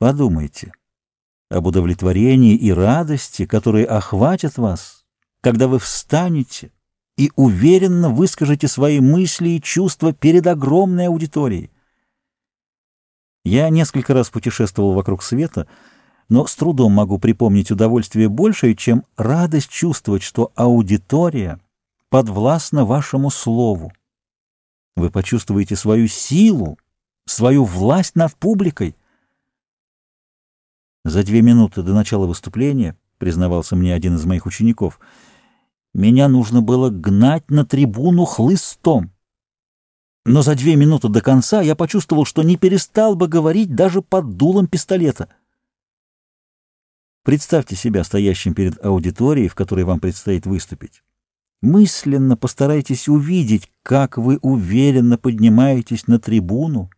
Подумайте об удовлетворении и радости, которые охватят вас, когда вы встанете и уверенно выскажете свои мысли и чувства перед огромной аудиторией. Я несколько раз путешествовал вокруг света, но с трудом могу припомнить удовольствие большее, чем радость чувствовать, что аудитория подвластна вашему слову. Вы почувствуете свою силу, свою власть над публикой. За две минуты до начала выступления, признавался мне один из моих учеников, меня нужно было гнать на трибуну хлыстом. Но за две минуты до конца я почувствовал, что не перестал бы говорить даже под дулом пистолета. Представьте себя стоящим перед аудиторией, в которой вам предстоит выступить. Мысленно постарайтесь увидеть, как вы уверенно поднимаетесь на трибуну,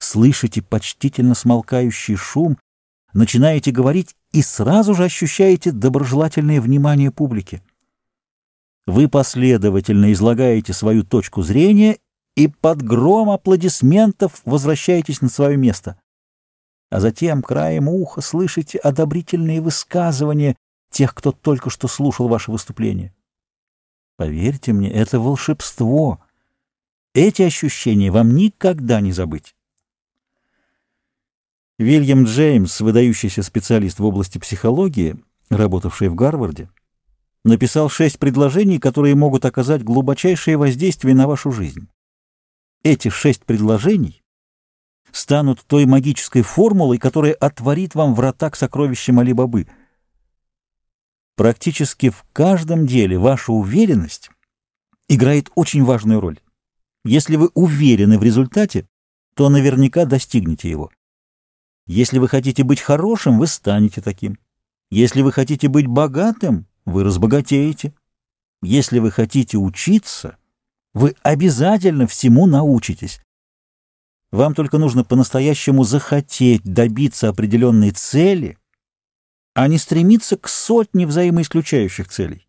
слышите почтительно смолкающий шум, начинаете говорить и сразу же ощущаете доброжелательное внимание публики. Вы последовательно излагаете свою точку зрения и под гром аплодисментов возвращаетесь на свое место. А затем краем уха слышите одобрительные высказывания тех, кто только что слушал ваше выступление. Поверьте мне, это волшебство. Эти ощущения вам никогда не забыть. Вильям Джеймс, выдающийся специалист в области психологии, работавший в Гарварде, написал шесть предложений, которые могут оказать глубочайшее воздействие на вашу жизнь. Эти шесть предложений станут той магической формулой, которая отворит вам врата к сокровищам Али-Бабы — Практически в каждом деле ваша уверенность играет очень важную роль. Если вы уверены в результате, то наверняка достигнете его. Если вы хотите быть хорошим, вы станете таким. Если вы хотите быть богатым, вы разбогатеете. Если вы хотите учиться, вы обязательно всему научитесь. Вам только нужно по-настоящему захотеть добиться определенной цели – а не стремиться к сотне взаимоисключающих целей.